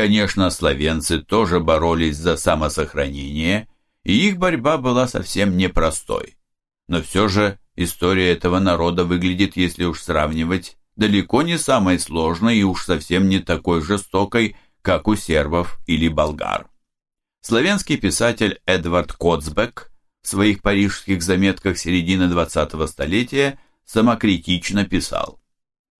Конечно, словенцы тоже боролись за самосохранение, и их борьба была совсем непростой. Но все же история этого народа выглядит, если уж сравнивать, далеко не самой сложной и уж совсем не такой жестокой, как у сербов или болгар. Славянский писатель Эдвард Коцбек в своих парижских заметках середины 20-го столетия самокритично писал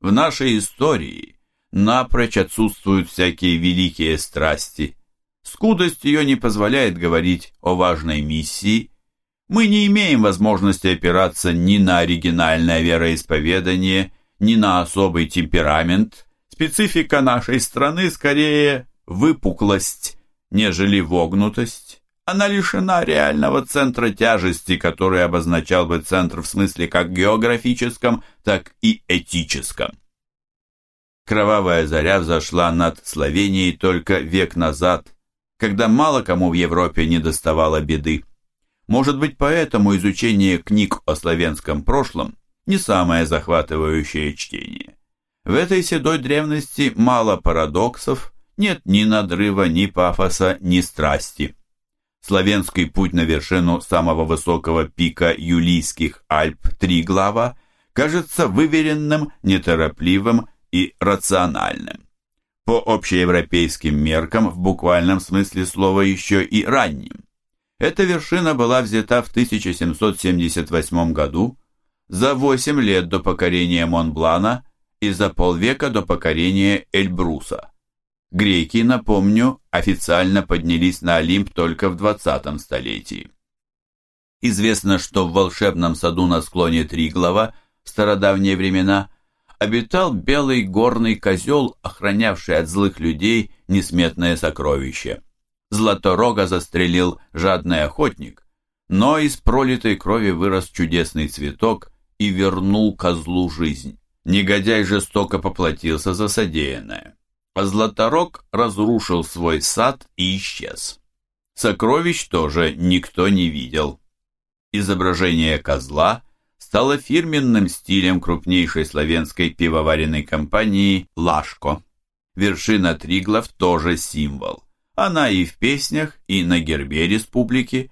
«В нашей истории напрочь отсутствуют всякие великие страсти. Скудость ее не позволяет говорить о важной миссии. Мы не имеем возможности опираться ни на оригинальное вероисповедание, ни на особый темперамент. Специфика нашей страны скорее выпуклость, нежели вогнутость. Она лишена реального центра тяжести, который обозначал бы центр в смысле как географическом, так и этическом. Кровавая заря взошла над Словенией только век назад, когда мало кому в Европе не доставало беды. Может быть, поэтому изучение книг о славянском прошлом не самое захватывающее чтение. В этой седой древности мало парадоксов, нет ни надрыва, ни пафоса, ни страсти. Славянский путь на вершину самого высокого пика Юлийских Альп Триглава кажется выверенным, неторопливым и рациональным. По общеевропейским меркам, в буквальном смысле слова еще и ранним. Эта вершина была взята в 1778 году, за 8 лет до покорения Монблана и за полвека до покорения Эльбруса. Греки, напомню, официально поднялись на Олимп только в 20 столетии. Известно, что в волшебном саду на склоне Триглава в стародавние времена обитал белый горный козел, охранявший от злых людей несметное сокровище. Златорога застрелил жадный охотник, но из пролитой крови вырос чудесный цветок и вернул козлу жизнь. Негодяй жестоко поплатился за содеянное. А Златорог разрушил свой сад и исчез. Сокровищ тоже никто не видел. Изображение козла – стало фирменным стилем крупнейшей славянской пивоваренной компании «Лашко». Вершина Триглов тоже символ. Она и в песнях, и на гербе республики.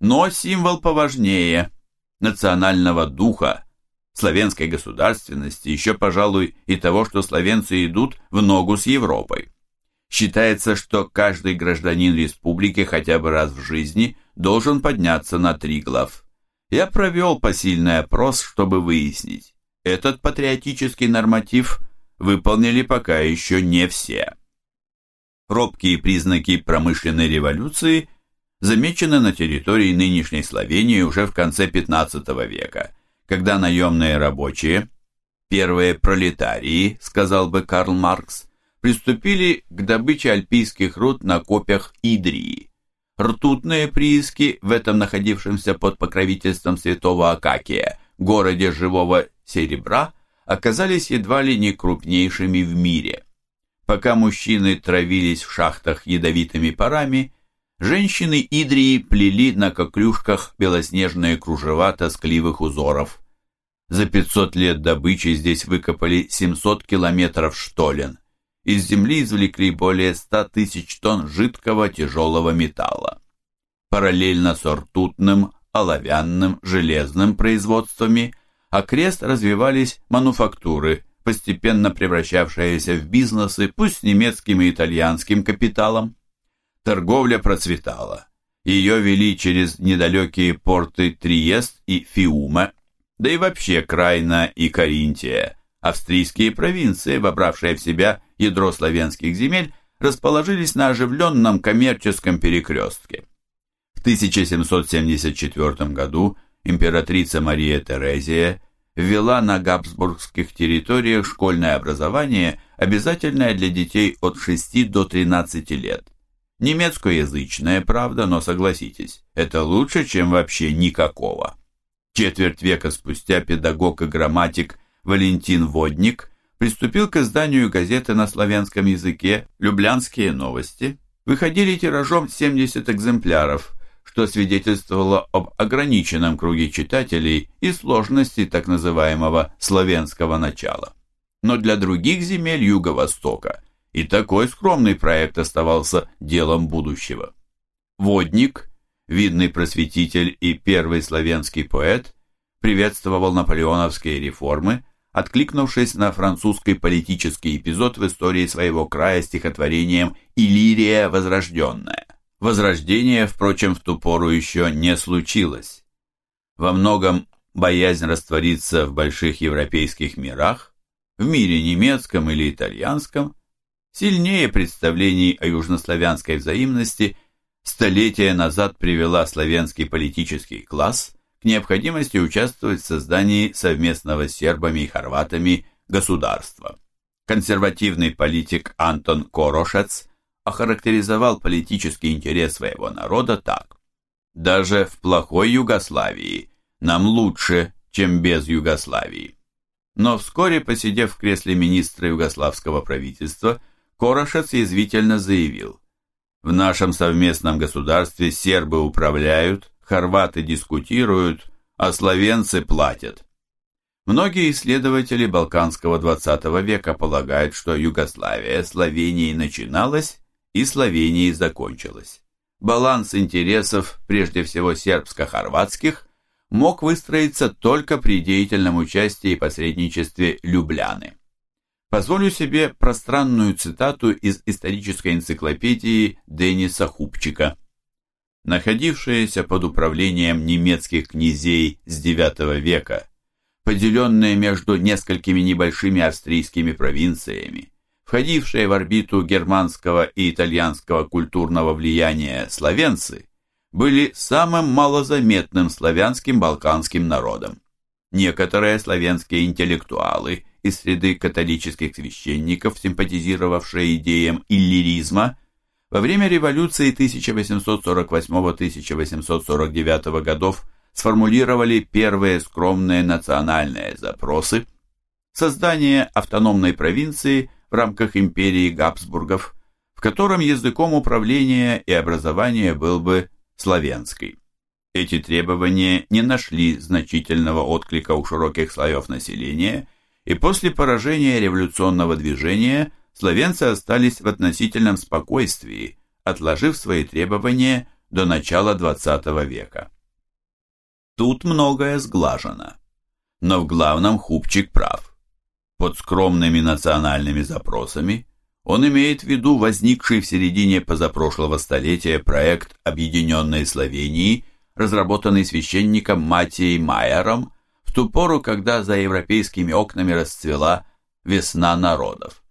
Но символ поважнее – национального духа, славянской государственности, еще, пожалуй, и того, что славянцы идут в ногу с Европой. Считается, что каждый гражданин республики хотя бы раз в жизни должен подняться на Триглав – я провел посильный опрос, чтобы выяснить, этот патриотический норматив выполнили пока еще не все. Робкие признаки промышленной революции замечены на территории нынешней Словении уже в конце 15 века, когда наемные рабочие, первые пролетарии, сказал бы Карл Маркс, приступили к добыче альпийских руд на копях Идрии. Ртутные прииски в этом находившемся под покровительством святого Акакия городе живого серебра оказались едва ли не крупнейшими в мире. Пока мужчины травились в шахтах ядовитыми парами, женщины Идрии плели на коклюшках белоснежные кружева тоскливых узоров. За 500 лет добычи здесь выкопали 700 километров штолен из земли извлекли более 100 тысяч тонн жидкого тяжелого металла. Параллельно с ртутным, оловянным, железным производствами окрест развивались мануфактуры, постепенно превращавшиеся в бизнесы, пусть с немецким и итальянским капиталом. Торговля процветала. Ее вели через недалекие порты Триест и Фиуме, да и вообще Крайна и Каринтия – Австрийские провинции, вобравшие в себя ядро славянских земель, расположились на оживленном коммерческом перекрестке. В 1774 году императрица Мария Терезия ввела на габсбургских территориях школьное образование, обязательное для детей от 6 до 13 лет. Немецкоязычное, правда, но согласитесь, это лучше, чем вообще никакого. Четверть века спустя педагог и грамматик Валентин Водник приступил к изданию газеты на славянском языке «Люблянские новости». Выходили тиражом 70 экземпляров, что свидетельствовало об ограниченном круге читателей и сложности так называемого славянского начала. Но для других земель Юго-Востока и такой скромный проект оставался делом будущего. Водник, видный просветитель и первый славянский поэт, приветствовал наполеоновские реформы, откликнувшись на французский политический эпизод в истории своего края стихотворением «Иллирия возрожденная». Возрождение, впрочем, в ту пору еще не случилось. Во многом боязнь раствориться в больших европейских мирах, в мире немецком или итальянском, сильнее представлений о южнославянской взаимности столетия назад привела славянский политический класс необходимости участвовать в создании совместного с сербами и хорватами государства. Консервативный политик Антон Корошец охарактеризовал политический интерес своего народа так. «Даже в плохой Югославии нам лучше, чем без Югославии». Но вскоре, посидев в кресле министра югославского правительства, Корошец язвительно заявил, «В нашем совместном государстве сербы управляют, хорваты дискутируют, а словенцы платят». Многие исследователи Балканского XX века полагают, что Югославия Словенией начиналась и Словенией закончилась. Баланс интересов, прежде всего сербско-хорватских, мог выстроиться только при деятельном участии и посредничестве Любляны. Позволю себе пространную цитату из исторической энциклопедии Дениса Хупчика. Находившиеся под управлением немецких князей с IX века, поделенные между несколькими небольшими австрийскими провинциями, входившие в орбиту германского и итальянского культурного влияния словенцы, были самым малозаметным славянским балканским народом. Некоторые славянские интеллектуалы – из среды католических священников, симпатизировавшие идеям иллиризма, во время революции 1848-1849 годов сформулировали первые скромные национальные запросы, создание автономной провинции в рамках империи Габсбургов, в котором языком управления и образования был бы славянский. Эти требования не нашли значительного отклика у широких слоев населения и после поражения революционного движения словенцы остались в относительном спокойствии, отложив свои требования до начала XX века. Тут многое сглажено, но в главном Хупчик прав. Под скромными национальными запросами он имеет в виду возникший в середине позапрошлого столетия проект Объединенной Словении, разработанный священником Матией Майером ту пору, когда за европейскими окнами расцвела весна народов.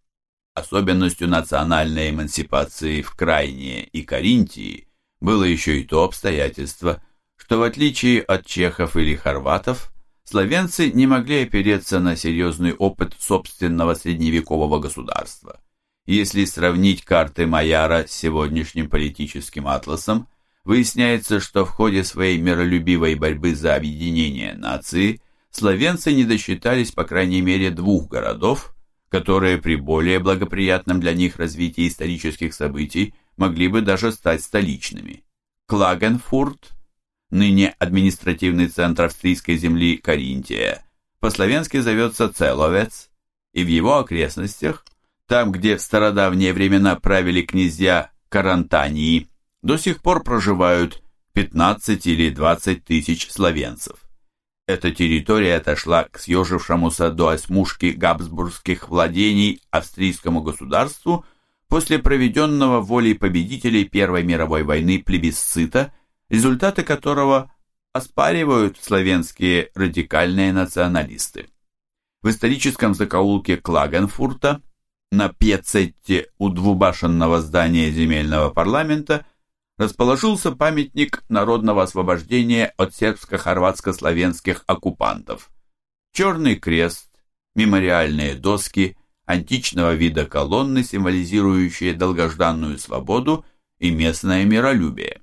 Особенностью национальной эмансипации в Крайние и Каринтии было еще и то обстоятельство, что в отличие от чехов или хорватов, славянцы не могли опереться на серьезный опыт собственного средневекового государства. Если сравнить карты Маяра с сегодняшним политическим атласом, выясняется, что в ходе своей миролюбивой борьбы за объединение нации – словенцы не досчитались по крайней мере двух городов, которые при более благоприятном для них развитии исторических событий могли бы даже стать столичными. Клагенфурт, ныне административный центр австрийской земли Каринтия, по-словенски зовется Целовец, и в его окрестностях, там, где в стародавние времена правили князья Карантании, до сих пор проживают 15 или 20 тысяч словенцев. Эта территория отошла к съежившемуся до осьмушки габсбургских владений австрийскому государству после проведенного волей победителей Первой мировой войны плебисцита, результаты которого оспаривают славянские радикальные националисты. В историческом закоулке Клагенфурта на пьецетте у двубашенного здания земельного парламента расположился памятник народного освобождения от сербско-хорватско-славянских оккупантов. Черный крест, мемориальные доски, античного вида колонны, символизирующие долгожданную свободу и местное миролюбие.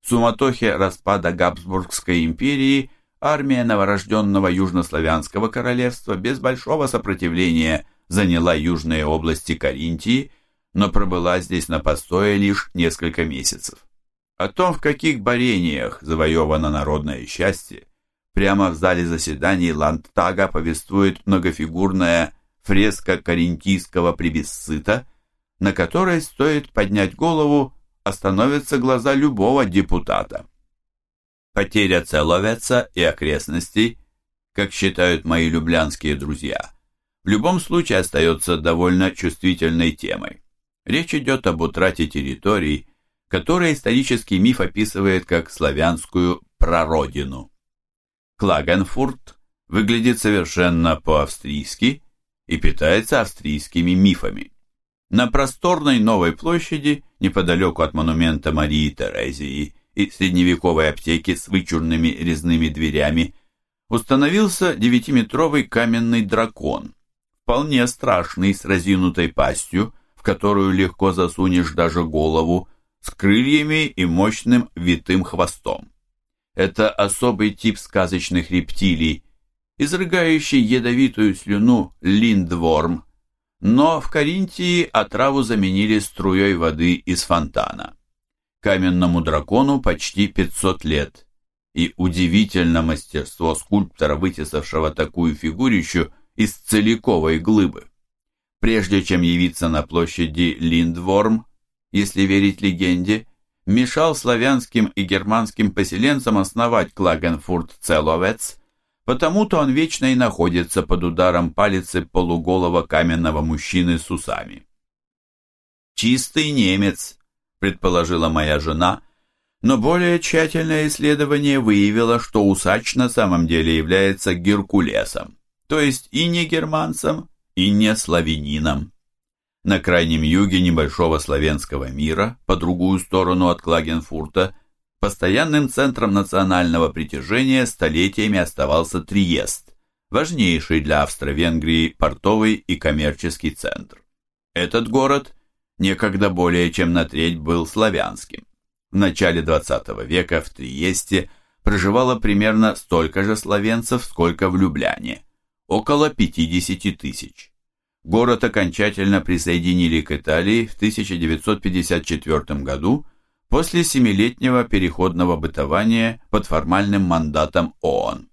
В суматохе распада Габсбургской империи армия новорожденного южнославянского королевства без большого сопротивления заняла южные области Каринтии, но пробыла здесь на постое лишь несколько месяцев. О том, в каких борениях завоевано народное счастье, прямо в зале заседаний Ландтага повествует многофигурная фреска каринтийского плебисцита, на которой стоит поднять голову, остановятся глаза любого депутата. Потеря Целовеца и окрестностей, как считают мои люблянские друзья, в любом случае остается довольно чувствительной темой. Речь идет об утрате территорий, которые исторический миф описывает как славянскую прародину. Клагенфурт выглядит совершенно по-австрийски и питается австрийскими мифами. На просторной новой площади, неподалеку от монумента Марии Терезии и средневековой аптеки с вычурными резными дверями, установился девятиметровый каменный дракон, вполне страшный, с разинутой пастью, в которую легко засунешь даже голову, с крыльями и мощным витым хвостом. Это особый тип сказочных рептилий, изрыгающий ядовитую слюну линдворм, но в Каринтии отраву заменили струей воды из фонтана. Каменному дракону почти 500 лет, и удивительно мастерство скульптора, вытесавшего такую фигурищу из целиковой глыбы. Прежде чем явиться на площади Линдворм, если верить легенде, мешал славянским и германским поселенцам основать Клагенфурт-Целовец, потому-то он вечно и находится под ударом палицы полуголого каменного мужчины с усами. «Чистый немец», — предположила моя жена, но более тщательное исследование выявило, что усач на самом деле является Геркулесом, то есть и не германцем, и не славянином. На крайнем юге небольшого славянского мира, по другую сторону от Клагенфурта, постоянным центром национального притяжения столетиями оставался Триест, важнейший для Австро-Венгрии портовый и коммерческий центр. Этот город некогда более чем на треть был славянским. В начале XX века в Триесте проживало примерно столько же словенцев, сколько в Любляне, около 50 тысяч. Город окончательно присоединили к Италии в 1954 году после семилетнего переходного бытования под формальным мандатом ООН.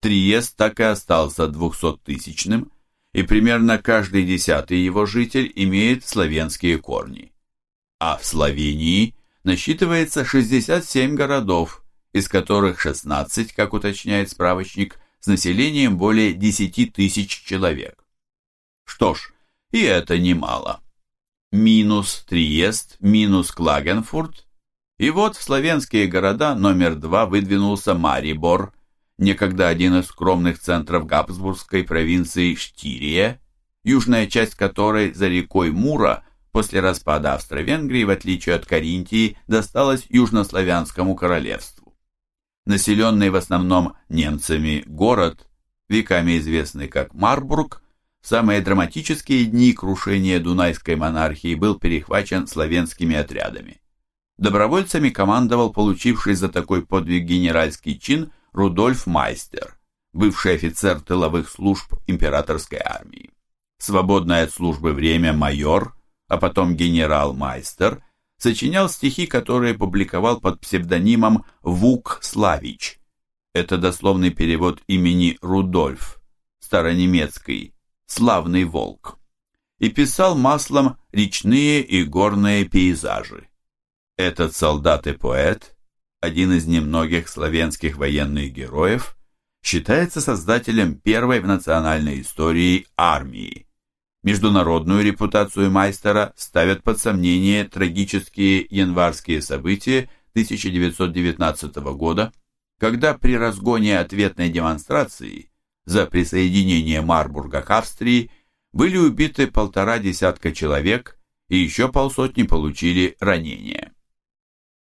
Триест так и остался двухсоттысячным, и примерно каждый десятый его житель имеет славянские корни. А в Словении насчитывается 67 городов, из которых 16, как уточняет справочник, с населением более 10 тысяч человек. Что ж, и это немало. Минус Триест, минус Клагенфурт. И вот в славянские города номер два выдвинулся Марибор, некогда один из скромных центров Габсбургской провинции Штирия, южная часть которой за рекой Мура после распада Австро-Венгрии, в отличие от Каринтии, досталась южнославянскому королевству. Населенный в основном немцами город, веками известный как Марбург, в самые драматические дни крушения Дунайской монархии был перехвачен славянскими отрядами. Добровольцами командовал получивший за такой подвиг генеральский чин Рудольф Майстер, бывший офицер тыловых служб императорской армии. свободное от службы время майор, а потом генерал Майстер, сочинял стихи, которые публиковал под псевдонимом Вук Славич. Это дословный перевод имени Рудольф, старонемецкий «Славный волк», и писал маслом речные и горные пейзажи. Этот солдат и поэт, один из немногих славянских военных героев, считается создателем первой в национальной истории армии. Международную репутацию Майстера ставят под сомнение трагические январские события 1919 года, когда при разгоне ответной демонстрации за присоединение Марбурга к Австрии были убиты полтора десятка человек и еще полсотни получили ранения.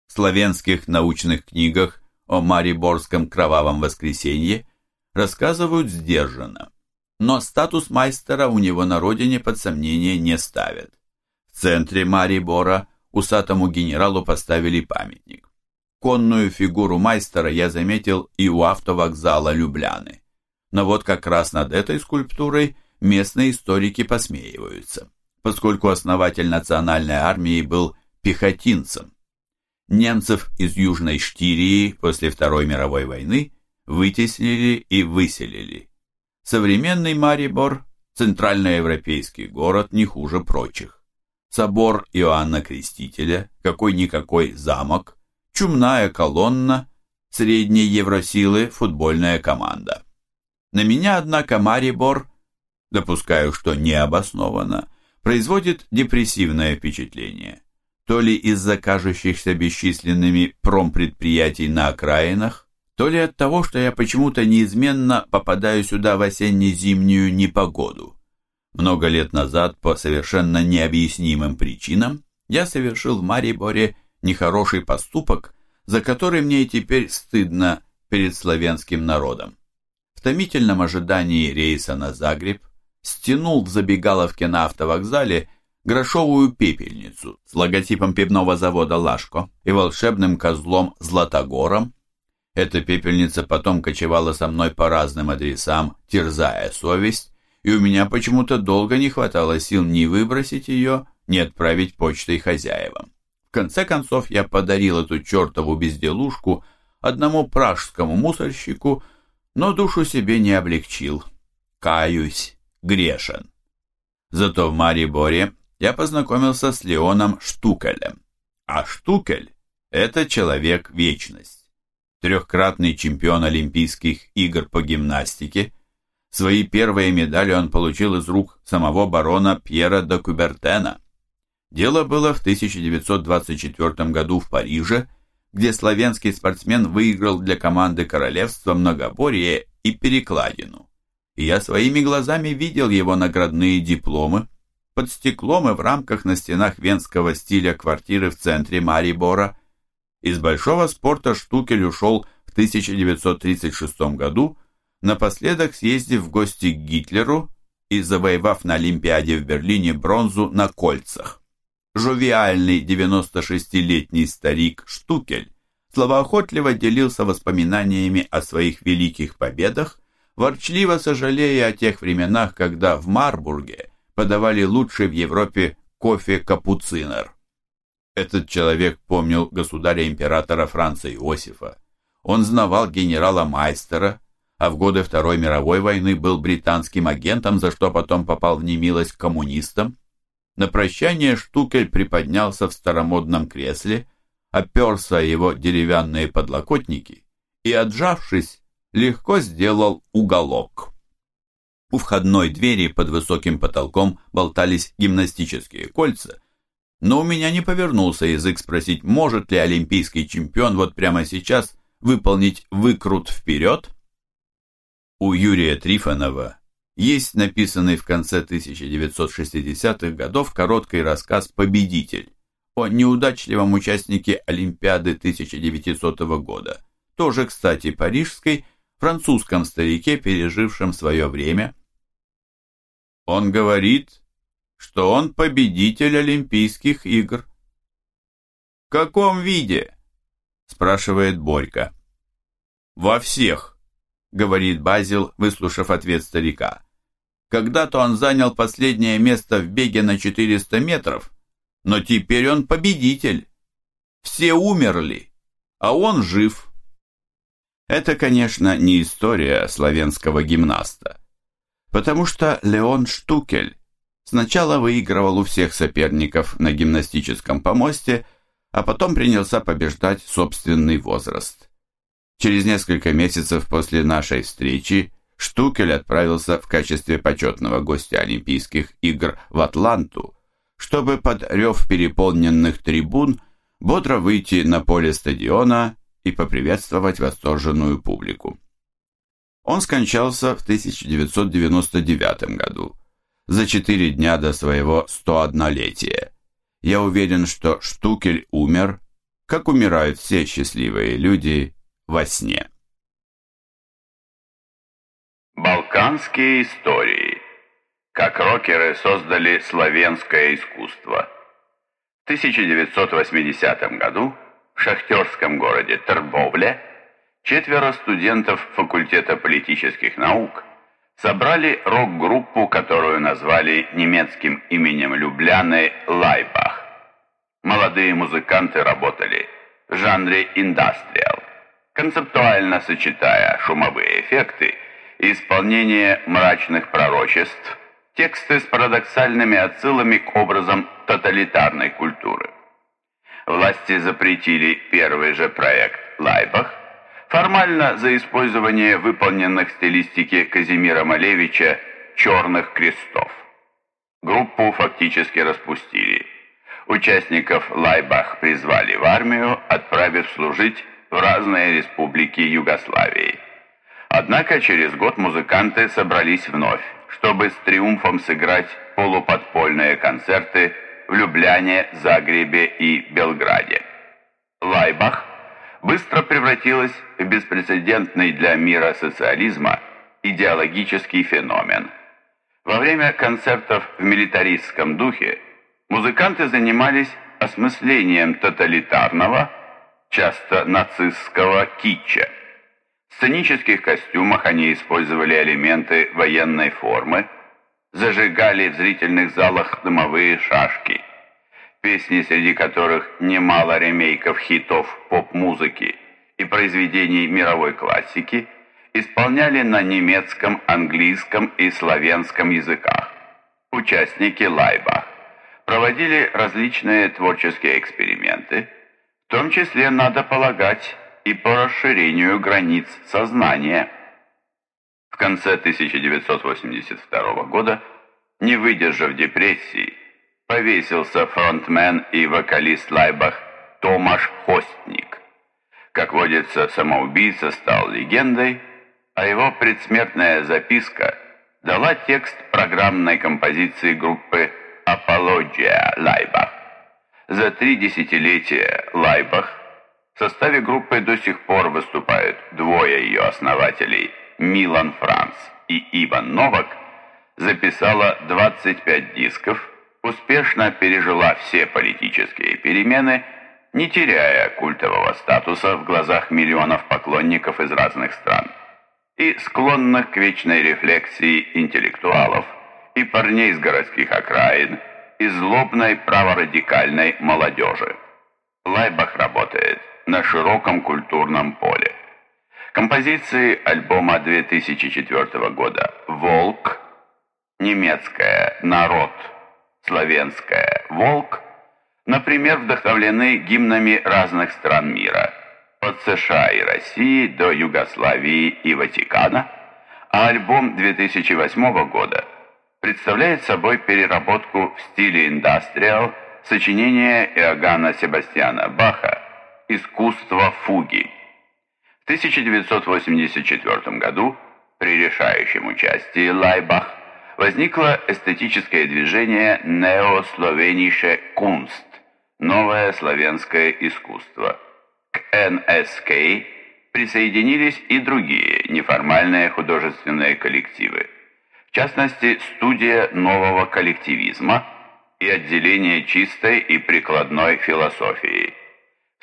В славянских научных книгах о Мариборском кровавом воскресенье рассказывают сдержанно, но статус майстера у него на родине под сомнение не ставят. В центре Марибора усатому генералу поставили памятник. Конную фигуру майстера я заметил и у автовокзала Любляны. Но вот как раз над этой скульптурой местные историки посмеиваются, поскольку основатель национальной армии был пехотинцем. Немцев из Южной Штирии после Второй мировой войны вытеснили и выселили. Современный Марибор – центральноевропейский город не хуже прочих. собор Иоанна Крестителя, какой-никакой замок, чумная колонна, средней евросилы футбольная команда. На меня, однако, Марибор, допускаю, что необоснованно, производит депрессивное впечатление. То ли из-за кажущихся бесчисленными промпредприятий на окраинах, то ли от того, что я почему-то неизменно попадаю сюда в осенне-зимнюю непогоду. Много лет назад, по совершенно необъяснимым причинам, я совершил в Мариборе нехороший поступок, за который мне и теперь стыдно перед славянским народом. Томительном ожидании рейса на Загреб стянул в забегаловке на автовокзале грошовую пепельницу с логотипом пивного завода «Лашко» и волшебным козлом Златогором. Эта пепельница потом кочевала со мной по разным адресам, терзая совесть, и у меня почему-то долго не хватало сил ни выбросить ее, ни отправить почтой хозяевам. В конце концов я подарил эту чертову безделушку одному пражскому мусорщику, но душу себе не облегчил. Каюсь, грешен. Зато в Мариборе я познакомился с Леоном Штукелем. А Штукель – это человек-вечность. Трехкратный чемпион Олимпийских игр по гимнастике. Свои первые медали он получил из рук самого барона Пьера де Кубертена. Дело было в 1924 году в Париже, где славянский спортсмен выиграл для команды королевства многоборье и перекладину. И я своими глазами видел его наградные дипломы, под стеклом и в рамках на стенах венского стиля квартиры в центре Марибора. Из большого спорта Штукель ушел в 1936 году, напоследок съездив в гости к Гитлеру и завоевав на Олимпиаде в Берлине бронзу на кольцах. Жовиальный 96-летний старик Штукель словоохотливо делился воспоминаниями о своих великих победах, ворчливо сожалея о тех временах, когда в Марбурге подавали лучший в Европе кофе-капуцинер. Этот человек помнил государя-императора Франца Иосифа. Он знавал генерала Майстера, а в годы Второй мировой войны был британским агентом, за что потом попал в немилость к коммунистам. На прощание Штукель приподнялся в старомодном кресле, оперся его деревянные подлокотники и, отжавшись, легко сделал уголок. У входной двери под высоким потолком болтались гимнастические кольца, но у меня не повернулся язык спросить, может ли олимпийский чемпион вот прямо сейчас выполнить выкрут вперед. У Юрия Трифонова есть написанный в конце 1960-х годов короткий рассказ «Победитель» о неудачливом участнике Олимпиады 1900 года, тоже, кстати, парижской, французском старике, пережившем свое время. Он говорит, что он победитель Олимпийских игр. «В каком виде?» – спрашивает Борька. «Во всех», – говорит Базил, выслушав ответ старика. «Когда-то он занял последнее место в беге на 400 метров, но теперь он победитель. Все умерли, а он жив». Это, конечно, не история славянского гимнаста, потому что Леон Штукель сначала выигрывал у всех соперников на гимнастическом помосте, а потом принялся побеждать собственный возраст. Через несколько месяцев после нашей встречи Штукель отправился в качестве почетного гостя Олимпийских игр в Атланту, чтобы под рев переполненных трибун бодро выйти на поле стадиона и поприветствовать восторженную публику. Он скончался в 1999 году, за четыре дня до своего 101-летия. Я уверен, что Штукель умер, как умирают все счастливые люди во сне. Балканские истории. Как рокеры создали славянское искусство. В 1980 году в шахтерском городе Тербовле четверо студентов факультета политических наук собрали рок-группу, которую назвали немецким именем Любляны «Лайбах». Молодые музыканты работали в жанре индастриал, концептуально сочетая шумовые эффекты исполнение мрачных пророчеств, тексты с парадоксальными отсылами к образам тоталитарной культуры. Власти запретили первый же проект «Лайбах», формально за использование выполненных в стилистике Казимира Малевича «черных крестов». Группу фактически распустили. Участников Лайбах призвали в армию, отправив служить в разные республики Югославии. Однако через год музыканты собрались вновь, чтобы с триумфом сыграть полуподпольные концерты в Любляне, Загребе и Белграде. Лайбах быстро превратилась в беспрецедентный для мира социализма идеологический феномен. Во время концертов в милитаристском духе музыканты занимались осмыслением тоталитарного, часто нацистского китча. В сценических костюмах они использовали элементы военной формы, зажигали в зрительных залах дымовые шашки. Песни, среди которых немало ремейков хитов поп-музыки и произведений мировой классики, исполняли на немецком, английском и славянском языках. Участники Лайбах проводили различные творческие эксперименты, в том числе, надо полагать, и по расширению границ сознания. В конце 1982 года, не выдержав депрессии, повесился фронтмен и вокалист Лайбах Томаш Хостник. Как водится, самоубийца стал легендой, а его предсмертная записка дала текст программной композиции группы «Апология Лайбах». За три десятилетия Лайбах в составе группы до сих пор выступают двое ее основателей – Милан Франц и Иван Новак, записала 25 дисков, успешно пережила все политические перемены, не теряя культового статуса в глазах миллионов поклонников из разных стран и склонных к вечной рефлексии интеллектуалов и парней из городских окраин, и злобной праворадикальной молодежи. Лайбах работает на широком культурном поле. Композиции альбома 2004 года «Волк», немецкая «Народ», славянская «Волк», например, вдохновлены гимнами разных стран мира, от США и России до Югославии и Ватикана, а альбом 2008 года представляет собой переработку в стиле индастриал сочинения Иоганна Себастьяна Баха «Искусство фуги». 1984 году при решающем участии Лайбах возникло эстетическое движение «Неословенийше Кунст» – новое славянское искусство. К НСК присоединились и другие неформальные художественные коллективы. В частности, студия нового коллективизма и отделение чистой и прикладной философии.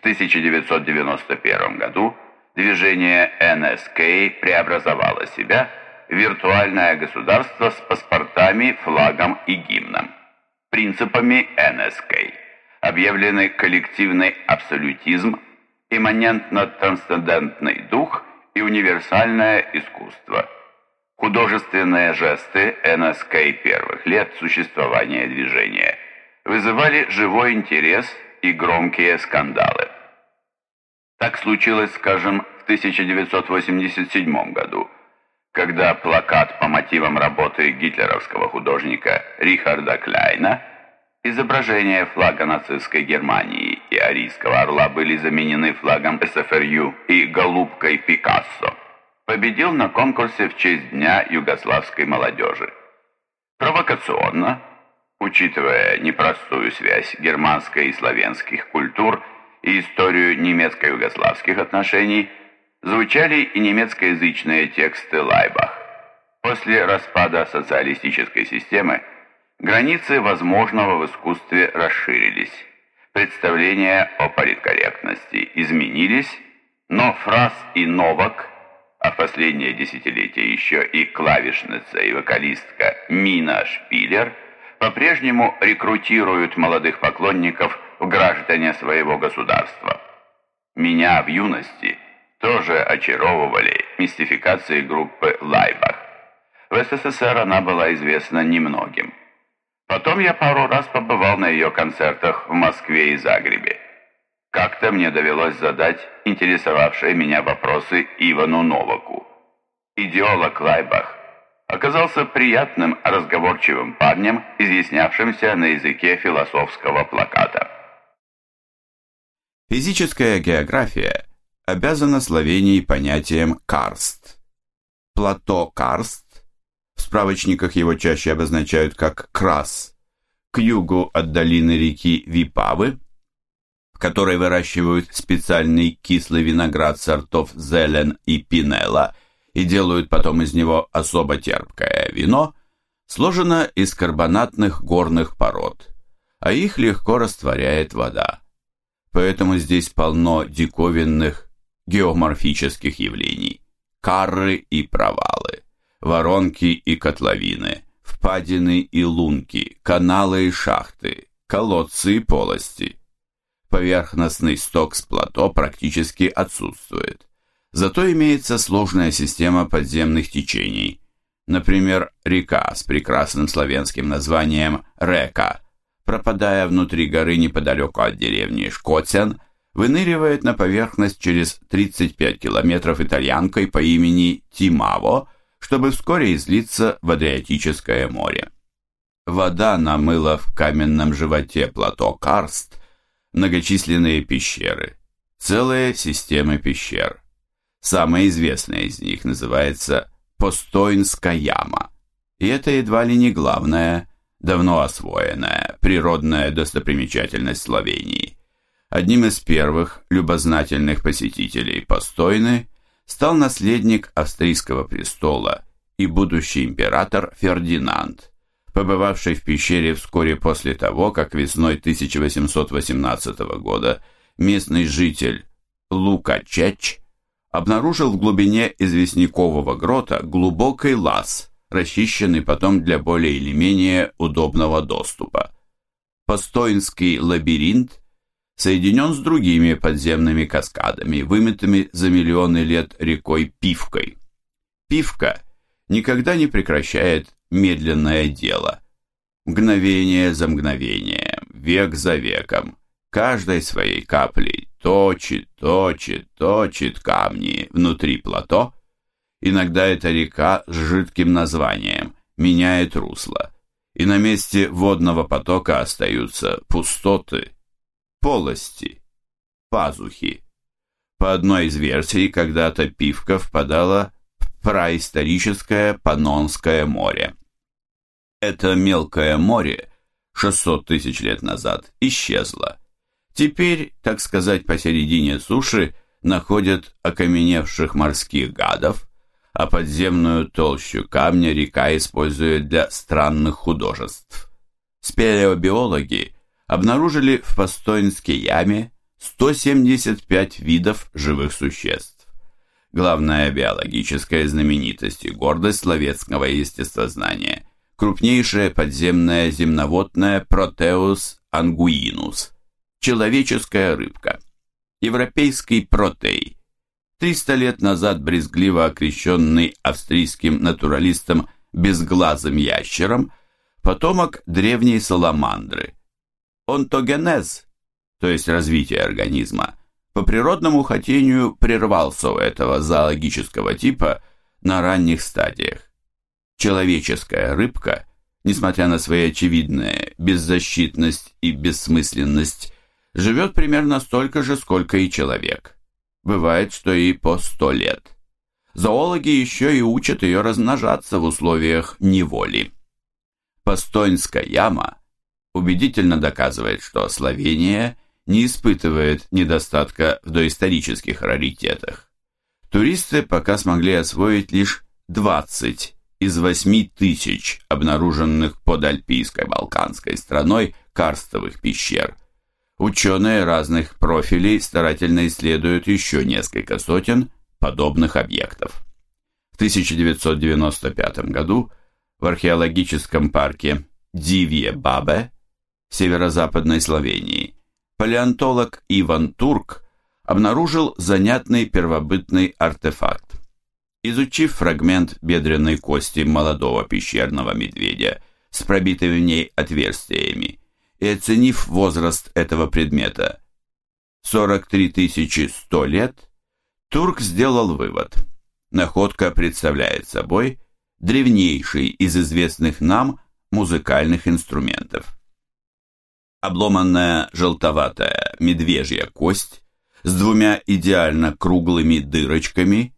В 1991 году движение НСК преобразовало себя в виртуальное государство с паспортами, флагом и гимном. Принципами НСК объявлены коллективный абсолютизм, имманентно-трансцендентный дух и универсальное искусство. Художественные жесты НСК первых лет существования движения вызывали живой интерес и громкие скандалы. Так случилось, скажем, в 1987 году, когда плакат по мотивам работы гитлеровского художника Рихарда Кляйна изображение флага нацистской Германии и арийского орла были заменены флагом СФРЮ и голубкой Пикассо, победил на конкурсе в честь Дня югославской молодежи. Провокационно, учитывая непростую связь германской и славянских культур, и историю немецко-югославских отношений, звучали и немецкоязычные тексты Лайбах. После распада социалистической системы границы возможного в искусстве расширились. Представления о политкорректности изменились, но фраз и новок, а в последнее десятилетие еще и клавишница и вокалистка Мина Шпилер по-прежнему рекрутируют молодых поклонников в граждане своего государства. Меня в юности тоже очаровывали мистификации группы Лайбах. В СССР она была известна немногим. Потом я пару раз побывал на ее концертах в Москве и Загребе. Как-то мне довелось задать интересовавшие меня вопросы Ивану Новаку. Идеолог Лайбах оказался приятным, разговорчивым парнем, изъяснявшимся на языке философского плаката. Физическая география обязана Словении понятием «карст». Плато «карст» в справочниках его чаще обозначают как «крас», к югу от долины реки Випавы, в которой выращивают специальный кислый виноград сортов Зелен и Пинелла и делают потом из него особо терпкое вино, сложено из карбонатных горных пород, а их легко растворяет вода поэтому здесь полно диковинных геоморфических явлений. Карры и провалы, воронки и котловины, впадины и лунки, каналы и шахты, колодцы и полости. Поверхностный сток с плато практически отсутствует. Зато имеется сложная система подземных течений. Например, река с прекрасным славянским названием Река, пропадая внутри горы неподалеку от деревни Шкоцен, выныривает на поверхность через 35 километров итальянкой по имени Тимаво, чтобы вскоре излиться в Адриатическое море. Вода намыла в каменном животе плато Карст многочисленные пещеры, целые системы пещер. Самая известная из них называется Постойнская яма, и это едва ли не главная давно освоенная природная достопримечательность Словении. Одним из первых любознательных посетителей Постойны стал наследник австрийского престола и будущий император Фердинанд, побывавший в пещере вскоре после того, как весной 1818 года местный житель Лука Чеч обнаружил в глубине известнякового грота глубокий лаз – расчищенный потом для более или менее удобного доступа. Постоинский лабиринт соединен с другими подземными каскадами, вымытыми за миллионы лет рекой Пивкой. Пивка никогда не прекращает медленное дело. Мгновение за мгновением, век за веком, каждой своей каплей точит, точит, точит камни внутри плато, Иногда эта река с жидким названием меняет русло, и на месте водного потока остаются пустоты, полости, пазухи. По одной из версий, когда-то Пивка впадала в праисторическое Панонское море. Это мелкое море 600 тысяч лет назад исчезло. Теперь, так сказать, посередине суши находят окаменевших морских гадов, а подземную толщу камня река использует для странных художеств. Спелеобиологи обнаружили в Постоинской яме 175 видов живых существ. Главная биологическая знаменитость и гордость словецкого естествознания – крупнейшее подземное земноводное Протеус ангуинус – человеческая рыбка, европейский протей – 300 лет назад брезгливо окрещенный австрийским натуралистом безглазым ящером, потомок древней саламандры. Онтогенез, то есть развитие организма, по природному хотению прервался у этого зоологического типа на ранних стадиях. Человеческая рыбка, несмотря на свои очевидные беззащитность и бессмысленность, живет примерно столько же, сколько и человек бывает, что и по сто лет. Зоологи еще и учат ее размножаться в условиях неволи. Постойнская яма убедительно доказывает, что Словения не испытывает недостатка в доисторических раритетах. Туристы пока смогли освоить лишь 20 из 8 тысяч обнаруженных под альпийской балканской страной карстовых пещер – Ученые разных профилей старательно исследуют еще несколько сотен подобных объектов. В 1995 году в археологическом парке Дивье Бабе в северо-западной Словении палеонтолог Иван Турк обнаружил занятный первобытный артефакт. Изучив фрагмент бедренной кости молодого пещерного медведя с пробитыми в ней отверстиями и оценив возраст этого предмета 43 100 лет, Турк сделал вывод. Находка представляет собой древнейший из известных нам музыкальных инструментов. Обломанная желтоватая медвежья кость с двумя идеально круглыми дырочками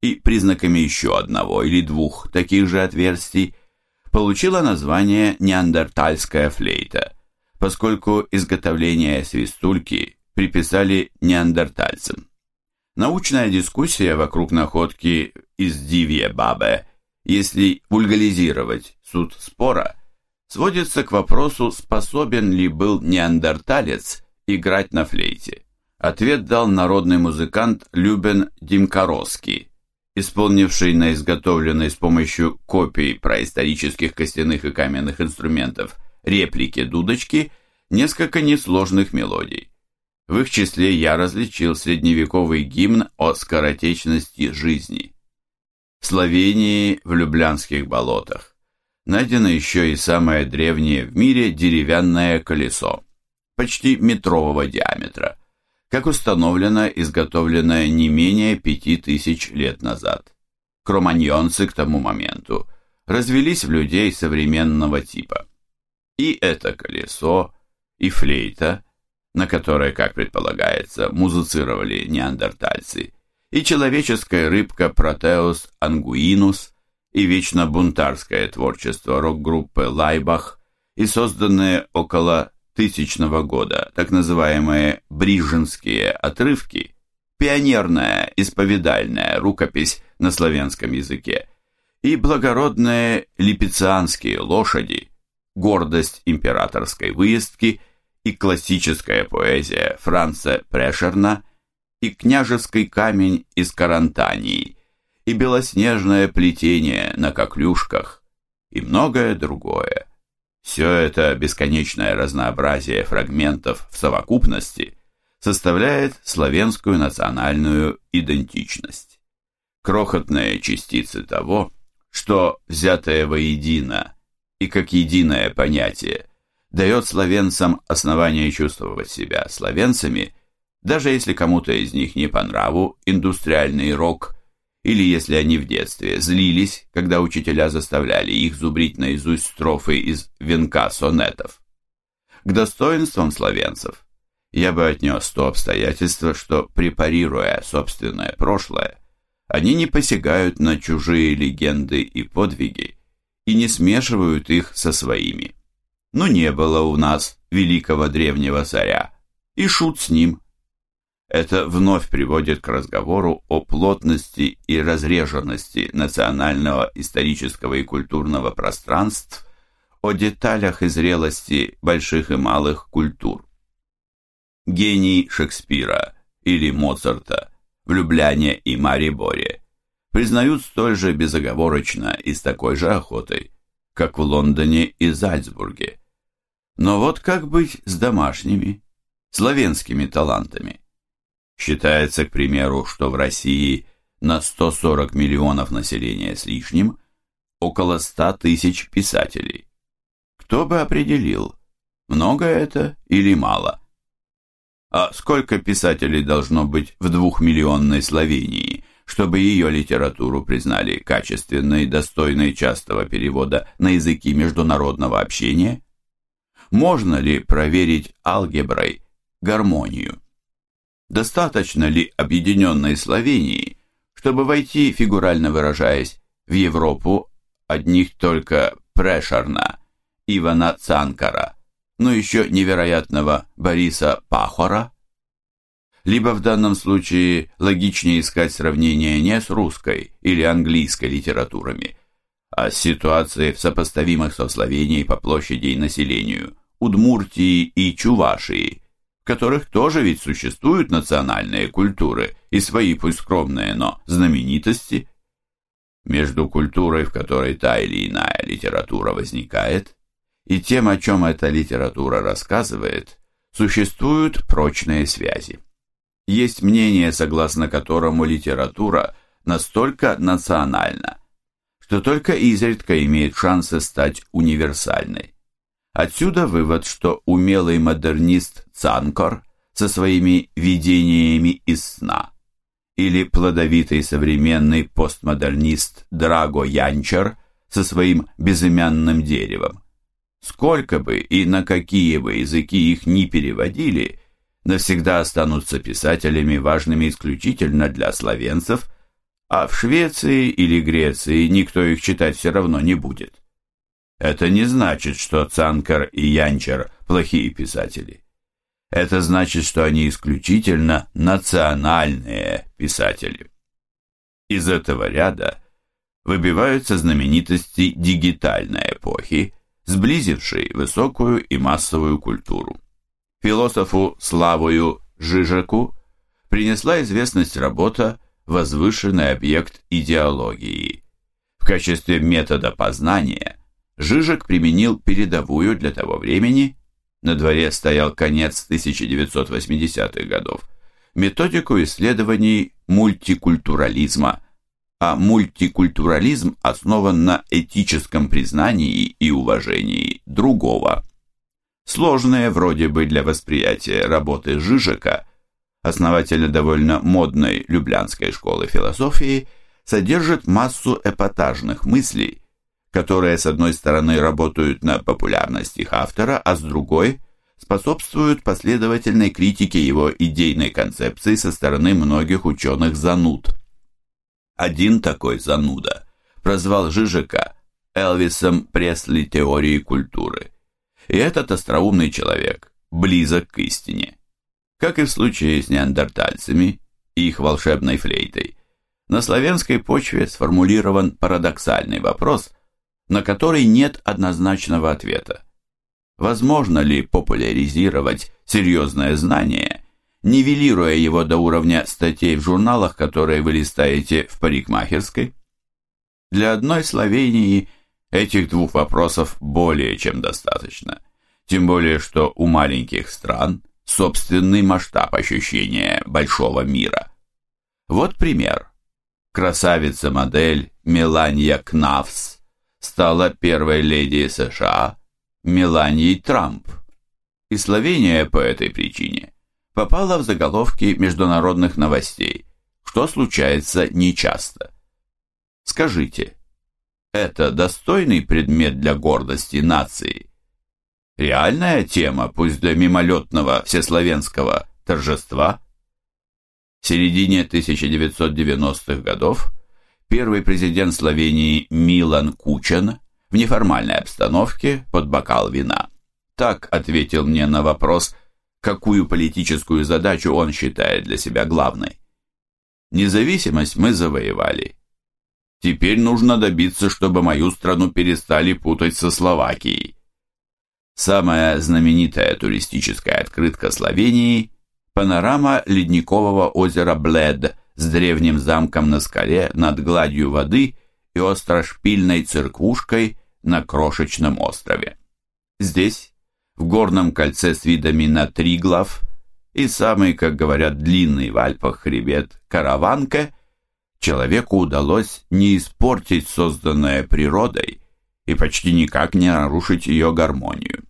и признаками еще одного или двух таких же отверстий получила название неандертальская флейта, поскольку изготовление свистульки приписали неандертальцам. Научная дискуссия вокруг находки из Дивье Бабе, если вульгализировать суть спора, сводится к вопросу, способен ли был неандерталец играть на флейте. Ответ дал народный музыкант Любен Димкаровский, исполнивший на изготовленной с помощью копий происторических костяных и каменных инструментов реплики дудочки несколько несложных мелодий. В их числе я различил средневековый гимн о скоротечности жизни. В Словении, в Люблянских болотах, найдено еще и самое древнее в мире деревянное колесо, почти метрового диаметра, как установлено, изготовленное не менее пяти тысяч лет назад. Кроманьонцы к тому моменту развелись в людей современного типа. И это колесо, и флейта – на которой, как предполагается, музицировали неандертальцы, и человеческая рыбка Протеус ангуинус, и вечно бунтарское творчество рок-группы Лайбах, и созданные около тысячного года так называемые бриженские отрывки, пионерная исповедальная рукопись на славянском языке, и благородные липецианские лошади, гордость императорской выездки – и классическая поэзия Франца Прешерна, и княжеский камень из Карантании, и белоснежное плетение на коклюшках, и многое другое. Все это бесконечное разнообразие фрагментов в совокупности составляет славянскую национальную идентичность. Крохотные частицы того, что взятое воедино и как единое понятие – дает словенцам основание чувствовать себя словенцами, даже если кому-то из них не по нраву индустриальный рок, или если они в детстве злились, когда учителя заставляли их зубрить наизусть строфы из венка сонетов. К достоинствам словенцев я бы отнес то обстоятельство, что, препарируя собственное прошлое, они не посягают на чужие легенды и подвиги и не смешивают их со своими но не было у нас великого древнего царя, и шут с ним. Это вновь приводит к разговору о плотности и разреженности национального исторического и культурного пространств, о деталях и зрелости больших и малых культур. Гений Шекспира или Моцарта в Любляне и Мариборе признают столь же безоговорочно и с такой же охотой, как в Лондоне и Зальцбурге. Но вот как быть с домашними, славянскими талантами? Считается, к примеру, что в России на 140 миллионов населения с лишним около 100 тысяч писателей. Кто бы определил, много это или мало? А сколько писателей должно быть в двухмиллионной Словении, чтобы ее литературу признали качественной, достойной частого перевода на языки международного общения? можно ли проверить алгеброй гармонию. Достаточно ли объединенной Словении, чтобы войти, фигурально выражаясь, в Европу одних только Прешарна, Ивана Цанкара, но еще невероятного Бориса Пахора? Либо в данном случае логичнее искать сравнение не с русской или английской литературами, а с ситуацией в сопоставимых со Словенией по площади и населению – Удмуртии и Чувашии, в которых тоже ведь существуют национальные культуры и свои, пусть скромные, но знаменитости. Между культурой, в которой та или иная литература возникает, и тем, о чем эта литература рассказывает, существуют прочные связи. Есть мнение, согласно которому литература настолько национальна, то только изредка имеет шансы стать универсальной. Отсюда вывод, что умелый модернист Цанкор со своими видениями из сна или плодовитый современный постмодернист Драго Янчер со своим безымянным деревом. Сколько бы и на какие бы языки их ни переводили, навсегда останутся писателями, важными исключительно для словенцев, а в Швеции или Греции никто их читать все равно не будет. Это не значит, что Цанкер и Янчер плохие писатели. Это значит, что они исключительно национальные писатели. Из этого ряда выбиваются знаменитости дигитальной эпохи, сблизившей высокую и массовую культуру. Философу Славою Жижаку принесла известность работа «Возвышенный объект идеологии». В качестве метода познания Жижик применил передовую для того времени, на дворе стоял конец 1980-х годов, методику исследований мультикультурализма, а мультикультурализм основан на этическом признании и уважении другого. Сложные вроде бы для восприятия работы Жижика, основателя довольно модной Люблянской школы философии, содержат массу эпатажных мыслей, которые с одной стороны работают на популярность их автора, а с другой способствуют последовательной критике его идейной концепции со стороны многих ученых-зануд. Один такой зануда прозвал Жижика Элвисом Пресли теории культуры. И этот остроумный человек близок к истине. Как и в случае с неандертальцами и их волшебной флейтой, на славянской почве сформулирован парадоксальный вопрос, на который нет однозначного ответа. Возможно ли популяризировать серьезное знание, нивелируя его до уровня статей в журналах, которые вы листаете в парикмахерской? Для одной Словении – Этих двух вопросов более чем достаточно. Тем более, что у маленьких стран собственный масштаб ощущения большого мира. Вот пример. Красавица-модель Меланья Кнавс стала первой леди США Меланьей Трамп. И Словения по этой причине попала в заголовки международных новостей, что случается нечасто. Скажите, это достойный предмет для гордости нации. Реальная тема, пусть для мимолетного всесловенского торжества. В середине 1990-х годов первый президент Словении Милан Кучан в неформальной обстановке под бокал вина так ответил мне на вопрос, какую политическую задачу он считает для себя главной. Независимость мы завоевали – Теперь нужно добиться, чтобы мою страну перестали путать со Словакией. Самая знаменитая туристическая открытка Словении – панорама ледникового озера Блед с древним замком на скале над гладью воды и острошпильной церквушкой на крошечном острове. Здесь, в горном кольце с видами на Триглав и самый, как говорят, длинный в Альпах хребет Караванке – человеку удалось не испортить созданное природой и почти никак не нарушить ее гармонию.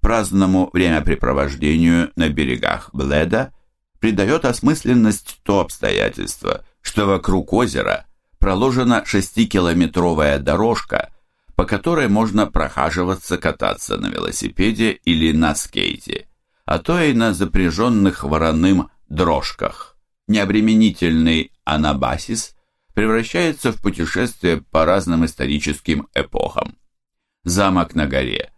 Праздному времяпрепровождению на берегах Бледа придает осмысленность то обстоятельство, что вокруг озера проложена шестикилометровая дорожка, по которой можно прохаживаться, кататься на велосипеде или на скейте, а то и на запряженных вороным дрожках. Необременительный Анабасис превращается в путешествие по разным историческим эпохам. Замок на горе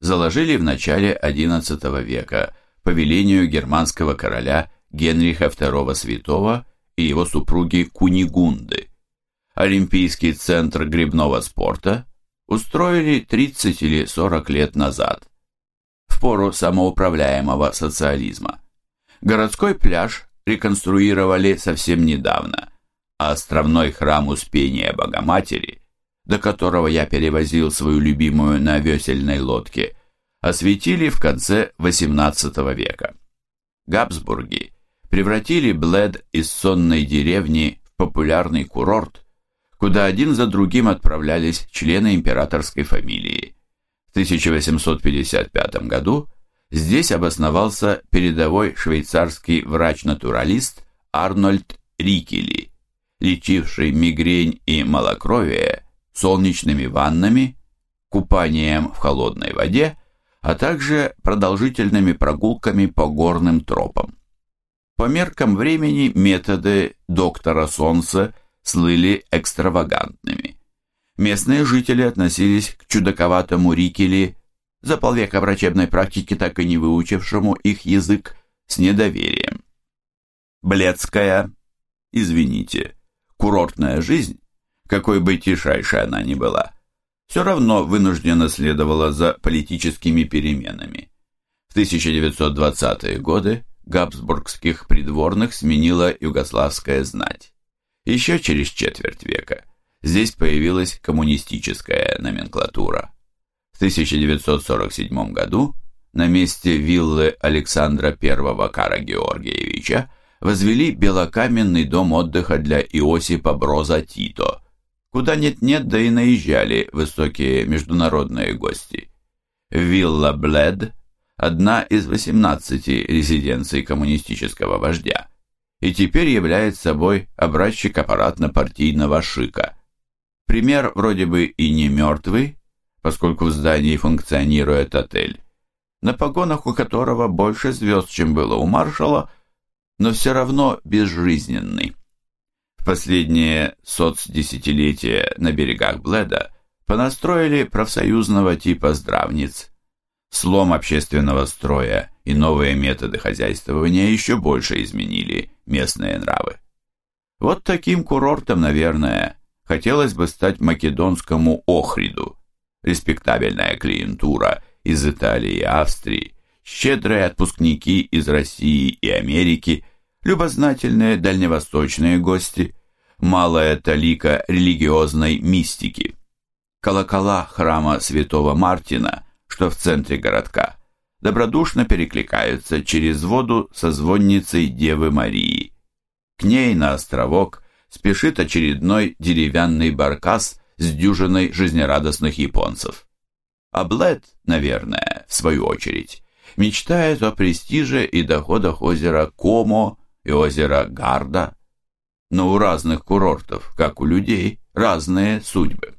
заложили в начале XI века по велению германского короля Генриха II Святого и его супруги Кунигунды. Олимпийский центр грибного спорта устроили 30 или 40 лет назад, в пору самоуправляемого социализма. Городской пляж реконструировали совсем недавно, а островной храм Успения Богоматери, до которого я перевозил свою любимую на весельной лодке, осветили в конце XVIII века. Габсбурги превратили Блед из сонной деревни в популярный курорт, куда один за другим отправлялись члены императорской фамилии. В 1855 году здесь обосновался передовой швейцарский врач-натуралист Арнольд Рикели, лечивший мигрень и малокровие солнечными ваннами, купанием в холодной воде, а также продолжительными прогулками по горным тропам. По меркам времени методы доктора Солнца слыли экстравагантными. Местные жители относились к чудаковатому Рикели, за полвека врачебной практики так и не выучившему их язык, с недоверием. Бледская, извините, курортная жизнь, какой бы тишайшей она ни была, все равно вынужденно следовала за политическими переменами. В 1920-е годы габсбургских придворных сменила югославская знать. Еще через четверть века здесь появилась коммунистическая номенклатура. В 1947 году на месте виллы Александра I Кара Георгиевича возвели белокаменный дом отдыха для Иосипа Броза Тито, куда нет-нет, да и наезжали высокие международные гости. Вилла Блед – одна из 18 резиденций коммунистического вождя и теперь является собой образчик аппаратно-партийного шика. Пример вроде бы и не мертвый, поскольку в здании функционирует отель, на погонах у которого больше звезд, чем было у маршала, но все равно безжизненный. В последние соцдесятилетия на берегах Бледа понастроили профсоюзного типа здравниц. Слом общественного строя и новые методы хозяйствования еще больше изменили местные нравы. Вот таким курортом, наверное, хотелось бы стать македонскому Охриду. Респектабельная клиентура из Италии и Австрии, щедрые отпускники из России и Америки, любознательные дальневосточные гости, малая талика религиозной мистики. Колокола храма святого Мартина, что в центре городка, добродушно перекликаются через воду со звонницей Девы Марии. К ней на островок спешит очередной деревянный баркас с дюжиной жизнерадостных японцев. А Блэд, наверное, в свою очередь, мечтает о престиже и доходах озера Комо и озера Гарда. Но у разных курортов, как у людей, разные судьбы.